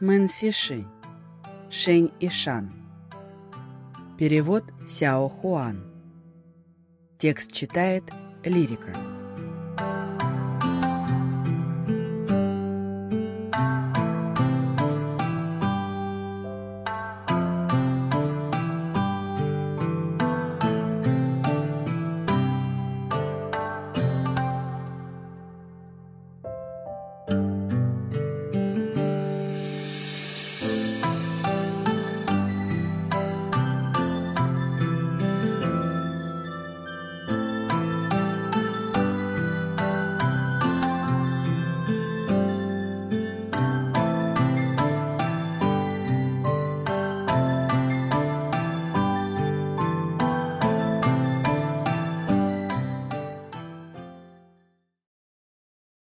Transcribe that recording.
Мэн Сиши. и Ишан. Перевод Сяо Хуан. Текст читает Лирика.